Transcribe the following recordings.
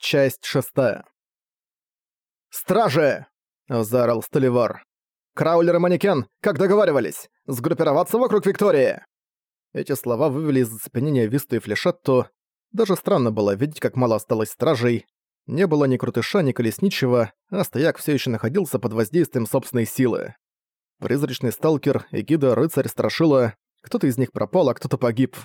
Часть шестая. «Стражи!» — заорал Столивар. «Краулер и манекен, как договаривались! Сгруппироваться вокруг Виктории!» Эти слова вывели из зацепенения Висту и Флешетту. Даже странно было видеть, как мало осталось стражей. Не было ни крутыша, ни колесничего, а стояк все еще находился под воздействием собственной силы. Призрачный сталкер, эгида, рыцарь, страшила. Кто-то из них пропал, а кто-то погиб.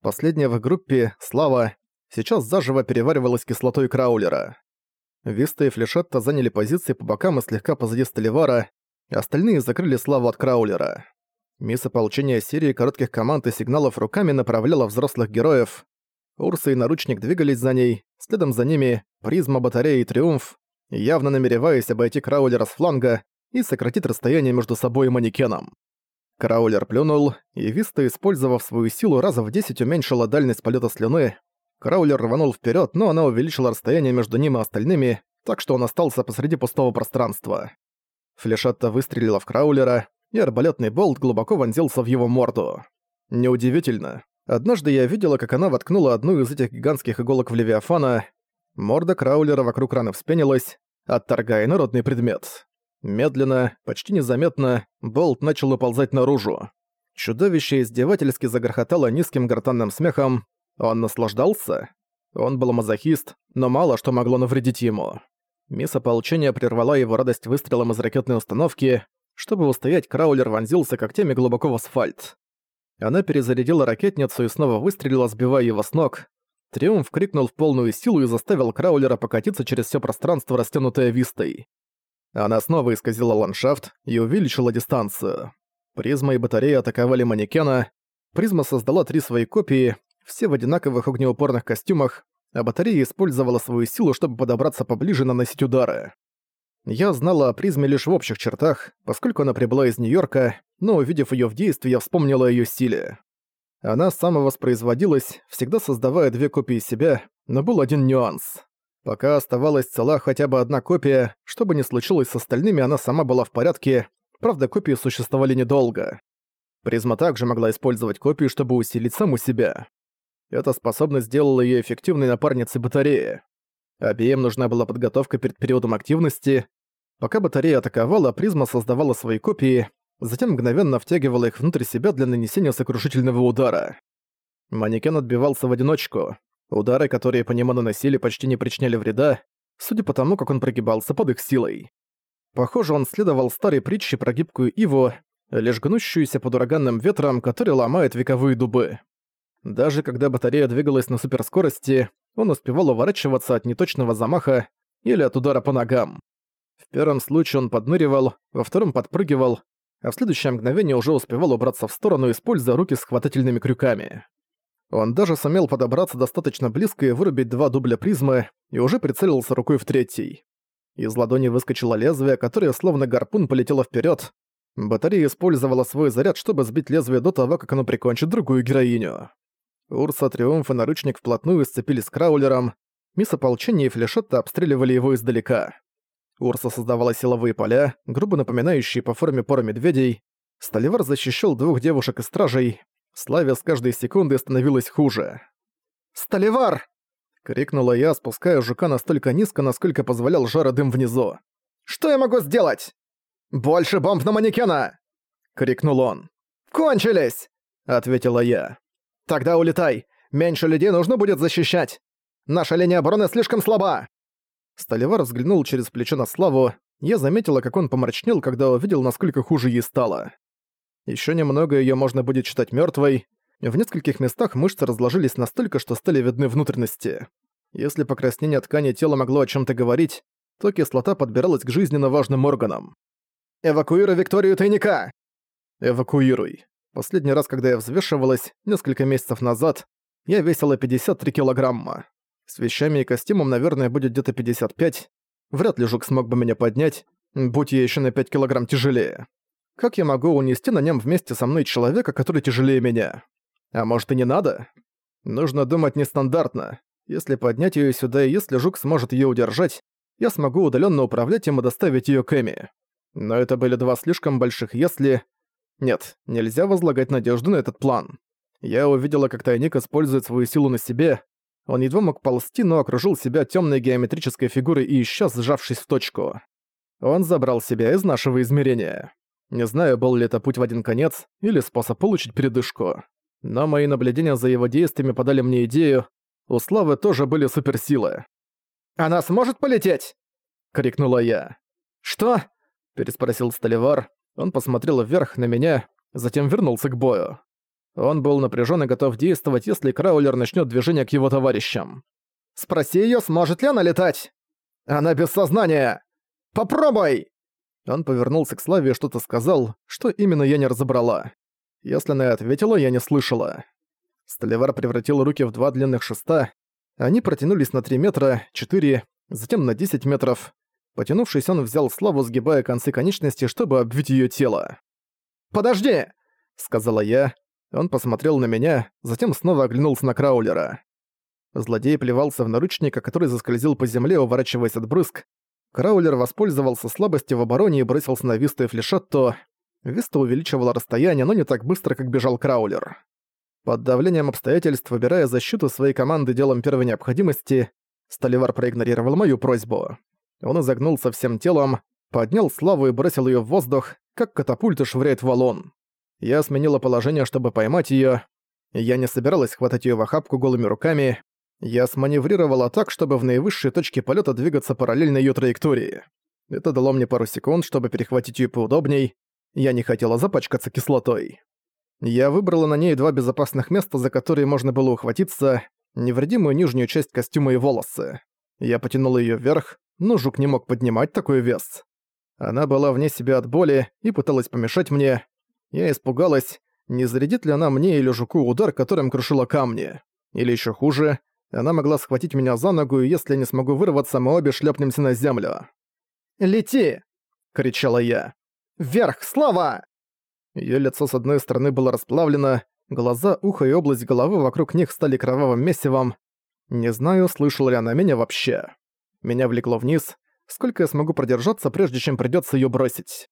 Последняя в группе, Слава, сейчас заживо переваривалась кислотой краулера. Виста и Флешетта заняли позиции по бокам и слегка позади Столивара, остальные закрыли славу от краулера. Мисс ополчения серии коротких команд и сигналов руками направляла взрослых героев. Урса и Наручник двигались за ней, следом за ними Призма, Батарея и Триумф, явно намереваясь обойти краулера с фланга и сократить расстояние между собой и манекеном. Краулер плюнул, и Виста, использовав свою силу, раза в 10 уменьшила дальность полета слюны, Краулер рванул вперед, но она увеличила расстояние между ним и остальными, так что он остался посреди пустого пространства. Флешетта выстрелила в Краулера, и арбалетный болт глубоко вонзился в его морду. Неудивительно. Однажды я видела, как она воткнула одну из этих гигантских иголок в Левиафана. Морда Краулера вокруг раны вспенилась, отторгая народный предмет. Медленно, почти незаметно, болт начал уползать наружу. Чудовище издевательски загрохотало низким гортанным смехом, он наслаждался? Он был мазохист, но мало что могло навредить ему. Мисс ополчения прервала его радость выстрелом из ракетной установки. Чтобы устоять, Краулер вонзился когтями глубоко в асфальт. Она перезарядила ракетницу и снова выстрелила, сбивая его с ног. Триумф крикнул в полную силу и заставил Краулера покатиться через все пространство, растянутое вистой. Она снова исказила ландшафт и увеличила дистанцию. Призма и батарея атаковали манекена. Призма создала три свои копии, все в одинаковых огнеупорных костюмах, а батарея использовала свою силу, чтобы подобраться поближе и наносить удары. Я знала о призме лишь в общих чертах, поскольку она прибыла из Нью-Йорка, но увидев её в действии, я вспомнила её силе. Она самовоспроизводилась, всегда создавая две копии себя, но был один нюанс. Пока оставалась цела хотя бы одна копия, что бы ни случилось с остальными, она сама была в порядке, правда, копии существовали недолго. Призма также могла использовать копии, чтобы усилить саму себя. Эта способность сделала её эффективной напарницей батареи. Обеим нужна была подготовка перед периодом активности. Пока батарея атаковала, призма создавала свои копии, затем мгновенно втягивала их внутрь себя для нанесения сокрушительного удара. Манекен отбивался в одиночку. Удары, которые по нему наносили, почти не причиняли вреда, судя по тому, как он прогибался под их силой. Похоже, он следовал старой притче про гибкую иву, лишь гнущуюся под ураганным ветром, который ломает вековые дубы. Даже когда батарея двигалась на суперскорости, он успевал уворачиваться от неточного замаха или от удара по ногам. В первом случае он подныривал, во втором подпрыгивал, а в следующее мгновение уже успевал убраться в сторону, используя руки с хватательными крюками. Он даже сумел подобраться достаточно близко и вырубить два дубля призмы, и уже прицелился рукой в третий. Из ладони выскочило лезвие, которое словно гарпун полетело вперед. Батарея использовала свой заряд, чтобы сбить лезвие до того, как оно прикончит другую героиню. Урса, Триумф и Наручник вплотную сцепились с Краулером, мисс ополчения и Флешетта обстреливали его издалека. Урса создавала силовые поля, грубо напоминающие по форме пора медведей. Столивар защищал двух девушек и стражей. Славя с каждой секунды становилось хуже. «Столивар!» — крикнула я, спуская жука настолько низко, насколько позволял жара дым внизу. «Что я могу сделать?» «Больше бомб на манекена!» — крикнул он. «Кончились!» — ответила я. Тогда улетай. Меньше людей нужно будет защищать. Наша линия обороны слишком слаба. Столевар взглянул через плечо на Славу. Я заметила, как он помрачнел, когда увидел, насколько хуже ей стало. Еще немного ее можно будет считать мертвой. В нескольких местах мышцы разложились настолько, что стали видны внутренности. Если покраснение ткани тела могло о чем то говорить, то кислота подбиралась к жизненно важным органам. «Эвакуируй Викторию тайника!» «Эвакуируй», Последний раз, когда я взвешивалась, несколько месяцев назад, я весила 53 килограмма. С вещами и костюмом, наверное, будет где-то 55. Вряд ли жук смог бы меня поднять, будь я еще на 5 килограмм тяжелее. Как я могу унести на нем вместе со мной человека, который тяжелее меня? А может и не надо? Нужно думать нестандартно. Если поднять ее сюда и если жук сможет ее удержать, я смогу удаленно управлять им и доставить ее к Эми. Но это были два слишком больших «если», нет, нельзя возлагать надежду на этот план. Я увидела, как тайник использует свою силу на себе. Он едва мог ползти, но окружил себя темной геометрической фигурой и исчез, сжавшись в точку. Он забрал себя из нашего измерения. Не знаю, был ли это путь в один конец или способ получить передышку. Но мои наблюдения за его действиями подали мне идею. У Славы тоже были суперсилы. «Она сможет полететь?» — крикнула я. «Что?» — переспросил Столивар. Он посмотрел вверх на меня, затем вернулся к бою. Он был напряжен и готов действовать, если Краулер начнет движение к его товарищам. «Спроси ее, сможет ли она летать?» «Она без сознания! Попробуй!» Он повернулся к Славе и что-то сказал, что именно я не разобрала. Если она ответила, я не слышала. Столевар превратил руки в два длинных шеста. Они протянулись на 3 метра, 4, затем на 10 метров. Потянувшись, он взял Славу, сгибая концы конечности, чтобы обвить ее тело. «Подожди!» — сказала я, он посмотрел на меня, затем снова оглянулся на Краулера. Злодей плевался в наручника, который заскользил по земле, уворачиваясь от брызг. Краулер воспользовался слабостью в обороне и бросился на Висту и Флешетто. Виста увеличивала расстояние, но не так быстро, как бежал Краулер. Под давлением обстоятельств, выбирая защиту своей команды делом первой необходимости, Столивар проигнорировал мою просьбу. Он изогнулся всем телом, поднял славу и бросил ее в воздух, как катапульта швыряет валун. Я сменила положение, чтобы поймать её. Я не собиралась хватать её в охапку голыми руками. Я сманеврировала так, чтобы в наивысшей точке полёта двигаться параллельно её траектории. Это дало мне пару секунд, чтобы перехватить её поудобней. Я не хотела запачкаться кислотой. Я выбрала на ней два безопасных места, за которые можно было ухватиться, невредимую нижнюю часть костюма и волосы. Я потянула её вверх, но жук не мог поднимать такой вес. Она была вне себя от боли и пыталась помешать мне, я испугалась, не зарядит ли она мне или жуку удар, которым крушила камни. Или еще хуже, она могла схватить меня за ногу, и если я не смогу вырваться, мы обе шлепнемся на землю. «Лети!» — кричала я. «Вверх, слава!» Её лицо с одной стороны было расплавлено, глаза, ухо и область головы вокруг них стали кровавым месивом. Не знаю, слышала ли она меня вообще. Меня влекло вниз. Сколько я смогу продержаться, прежде чем придётся её бросить?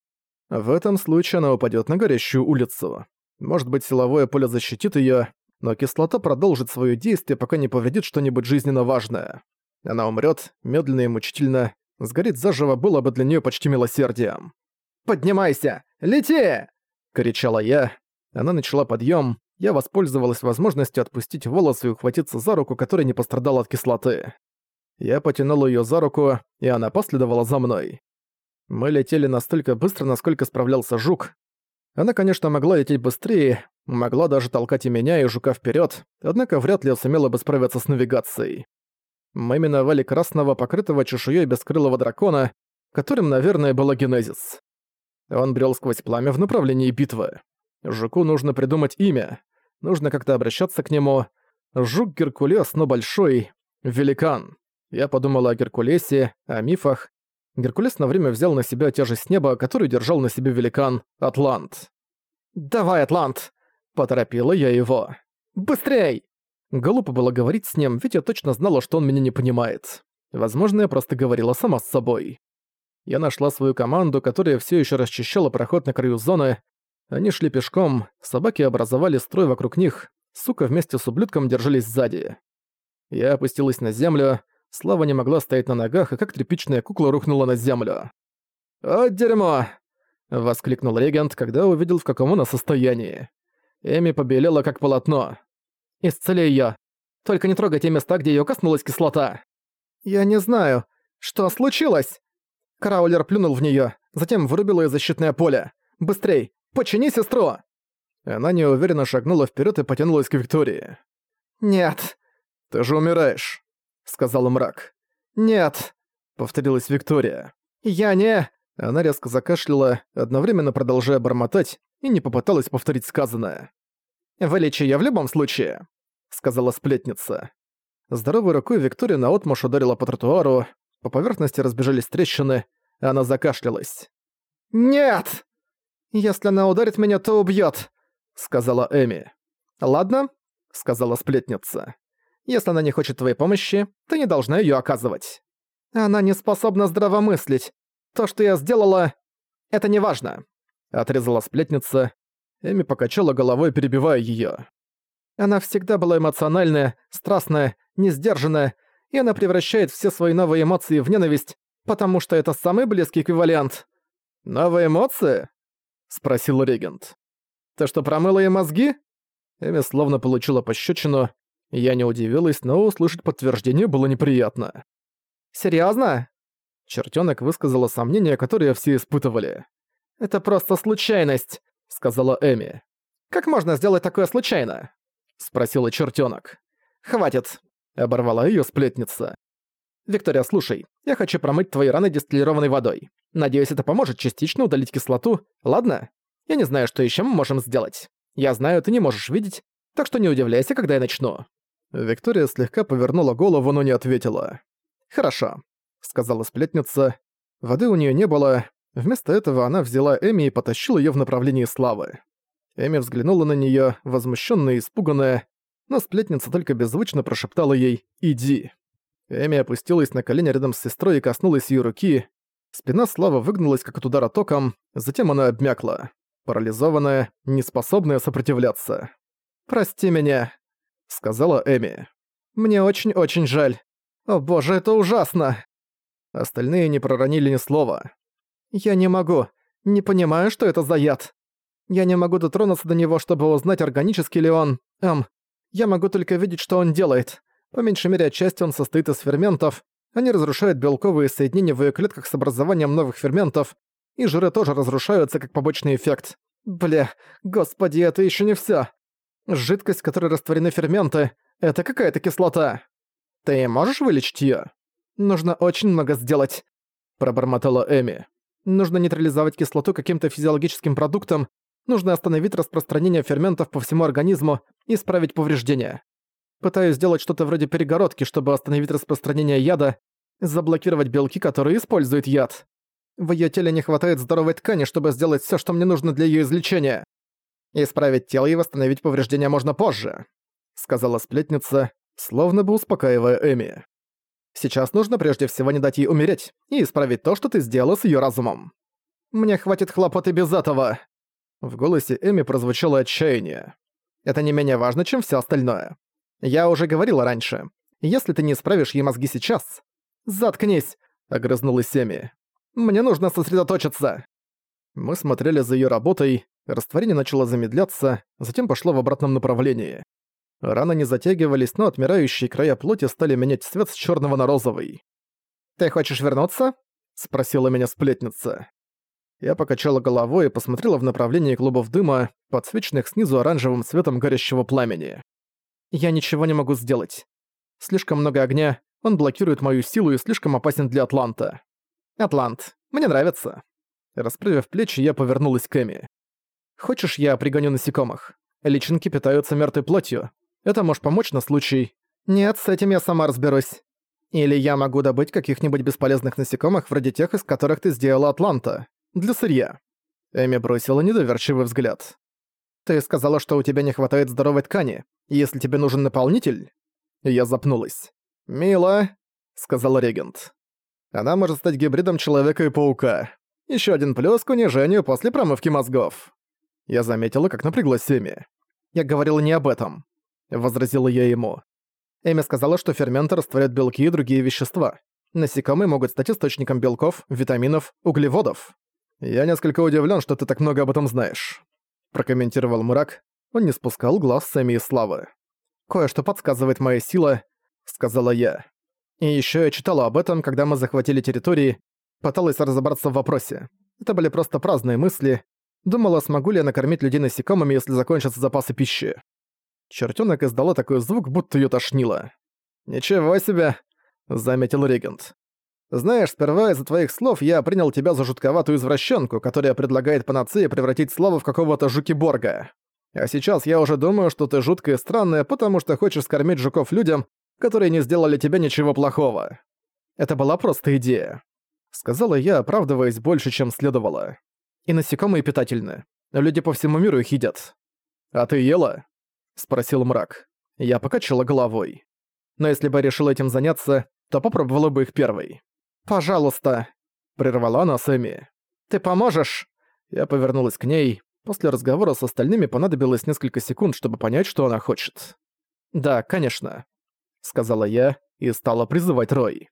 В этом случае она упадет на горящую улицу. Может быть, силовое поле защитит ее, но кислота продолжит свое действие, пока не повредит что-нибудь жизненно важное. Она умрет, медленно и мучительно. Сгореть заживо было бы для нее почти милосердием. «Поднимайся! Лети!» — кричала я. Она начала подъем. Я воспользовалась возможностью отпустить волосы и ухватиться за руку, которая не пострадала от кислоты. Я потянул ее за руку, и она последовала за мной. Мы летели настолько быстро, насколько справлялся жук. Она, конечно, могла лететь быстрее, могла даже толкать и меня, и жука вперед, однако вряд ли сумела бы справиться с навигацией. Мы миновали красного, покрытого чешуей бескрылого дракона, которым, наверное, был Генезис. Он брел сквозь пламя в направлении битвы. Жуку нужно придумать имя, нужно как-то обращаться к нему. Жук Геркулес, но большой, великан. Я подумала о Геркулесе, о мифах, Геркулес на время взял на себя тяжесть неба, которую держал на себе великан Атлант. «Давай, Атлант!» – поторопила я его. «Быстрей!» Глупо было говорить с ним, ведь я точно знала, что он меня не понимает. Возможно, я просто говорила сама с собой. Я нашла свою команду, которая все еще расчищала проход на краю зоны. Они шли пешком, собаки образовали строй вокруг них, сука вместе с ублюдком держались сзади. Я опустилась на землю, Слава не могла стоять на ногах, и как тряпичная кукла рухнула на землю. «О, дерьмо!» — воскликнул регент, когда увидел, в каком она состоянии. Эми побелела, как полотно. «Исцели её. Только не трогай те места, где её коснулась кислота». «Я не знаю. Что случилось?» Краулер плюнул в неё, затем вырубил её защитное поле. «Быстрей! Почини сестру!» Она неуверенно шагнула вперёд и потянулась к Виктории. «Нет». «Ты же умираешь» сказал мрак. «Нет», — повторилась Виктория. «Я не...» Она резко закашляла, одновременно продолжая бормотать, и не попыталась повторить сказанное. «Вылечи я в любом случае», — сказала сплетница. Здоровой рукой Виктория наотмашь ударила по тротуару, по поверхности разбежались трещины, она закашлялась. «Нет! Если она ударит меня, то убьёт», — сказала Эми. «Ладно», — сказала сплетница. Если она не хочет твоей помощи, ты не должна её оказывать. Она не способна здравомыслить. То, что я сделала, это не важно. Отрезала сплетница. Эми покачала головой, перебивая её. Она всегда была эмоциональная, страстная несдержанная, и она превращает все свои новые эмоции в ненависть, потому что это самый близкий эквивалент. «Новые эмоции?» — спросил регент. «Ты что, промыла ей мозги?» Эми словно получила пощечину. Я не удивилась, но услышать подтверждение было неприятно. «Серьёзно?» Чертёнок высказала сомнения, которые все испытывали. «Это просто случайность», — сказала Эми. «Как можно сделать такое случайно?» — спросила чертёнок. «Хватит», — оборвала её сплетница. «Виктория, слушай, я хочу промыть твои раны дистиллированной водой. Надеюсь, это поможет частично удалить кислоту, ладно? Я не знаю, что ещё мы можем сделать. Я знаю, ты не можешь видеть, так что не удивляйся, когда я начну». Виктория слегка повернула голову, но не ответила. «Хорошо», — сказала сплетница. Воды у неё не было. Вместо этого она взяла Эми и потащила её в направлении славы. Эми взглянула на неё, возмущённая и испуганная, но сплетница только беззвучно прошептала ей «Иди». Эми опустилась на колени рядом с сестрой и коснулась её руки. Спина Славы выгнулась, как от удара током, затем она обмякла. Парализованная, неспособная сопротивляться. «Прости меня», — сказала Эми. «Мне очень-очень жаль. О боже, это ужасно!» Остальные не проронили ни слова. «Я не могу. Не понимаю, что это за яд. Я не могу дотронуться до него, чтобы узнать, органический ли он. Эм, я могу только видеть, что он делает. По меньшей мере, отчасти он состоит из ферментов. Они разрушают белковые соединения в ее клетках с образованием новых ферментов, и жиры тоже разрушаются как побочный эффект. Бля, господи, это еще не все. Жидкость, в которой растворены ферменты, это какая-то кислота. Ты можешь вылечить ее? Нужно очень много сделать, пробормотала Эми. Нужно нейтрализовать кислоту каким-то физиологическим продуктом, нужно остановить распространение ферментов по всему организму и исправить повреждения. Пытаюсь сделать что-то вроде перегородки, чтобы остановить распространение яда, заблокировать белки, которые используют яд. В её теле не хватает здоровой ткани, чтобы сделать всё, что мне нужно для её излечения. Исправить тело и восстановить повреждения можно позже», — сказала сплетница, словно бы успокаивая Эми. «Сейчас нужно прежде всего не дать ей умереть и исправить то, что ты сделала с её разумом. Мне хватит хлопот и без этого». В голосе Эми прозвучало отчаяние. «Это не менее важно, чем всё остальное. Я уже говорила раньше. Если ты не исправишь ей мозги сейчас...» «Заткнись!» — огрызнулась Эми. «Мне нужно сосредоточиться!» Мы смотрели за её работой, растворение начало замедляться, затем пошло в обратном направлении. Раны не затягивались, но отмирающие края плоти стали менять цвет с чёрного на розовый. «Ты хочешь вернуться?» — спросила меня сплетница. Я покачала головой и посмотрела в направлении клубов дыма, подсвеченных снизу оранжевым цветом горящего пламени. Я ничего не могу сделать. Слишком много огня, он блокирует мою силу и слишком опасен для Атланта. Атлант, мне нравится. Расправив плечи, я повернулась к Эми. Хочешь, я пригоню насекомых? Личинки питаются мертвой плотью. Это может помочь на случай... Нет, с этим я сама разберусь. Или я могу добыть каких-нибудь бесполезных насекомых, вроде тех, из которых ты сделала Атланта. Для сырья. Эми бросила недоверчивый взгляд. Ты сказала, что у тебя не хватает здоровой ткани. Если тебе нужен наполнитель... Я запнулась. «Мило», — сказал регент. «Она может стать гибридом человека и паука. Еще один плюс к унижению после промывки мозгов». Я заметила, как напряглась Эми. «Я говорила не об этом», — возразила я ему. Эми сказала, что ферменты растворяют белки и другие вещества. Насекомые могут стать источником белков, витаминов, углеводов. «Я несколько удивлен, что ты так много об этом знаешь», — прокомментировал Мрак. Он не спускал глаз с Эми и Славы. «Кое-что подсказывает моя сила», — сказала я. И еще я читала об этом, когда мы захватили территории, пыталась разобраться в вопросе. Это были просто праздные мысли. Думала, смогу ли я накормить людей насекомыми, если закончатся запасы пищи. Чертёнок издала такой звук, будто её тошнило. «Ничего себе!» — заметил регент. «Знаешь, сперва из-за твоих слов я принял тебя за жутковатую извращенку, которая предлагает панацеи превратить славу в какого-то жуки-борга. А сейчас я уже думаю, что ты жуткая и странная, потому что хочешь скормить жуков людям, которые не сделали тебе ничего плохого. Это была просто идея. Сказала я, оправдываясь больше, чем следовало. И насекомые питательны. Люди по всему миру их едят. «А ты ела?» — спросил мрак. Я покачала головой. Но если бы решила этим заняться, то попробовала бы их первой. «Пожалуйста!» — прервала она Сэмми. «Ты поможешь?» Я повернулась к ней. После разговора с остальными понадобилось несколько секунд, чтобы понять, что она хочет. «Да, конечно. сказала я и стала призывать Рой.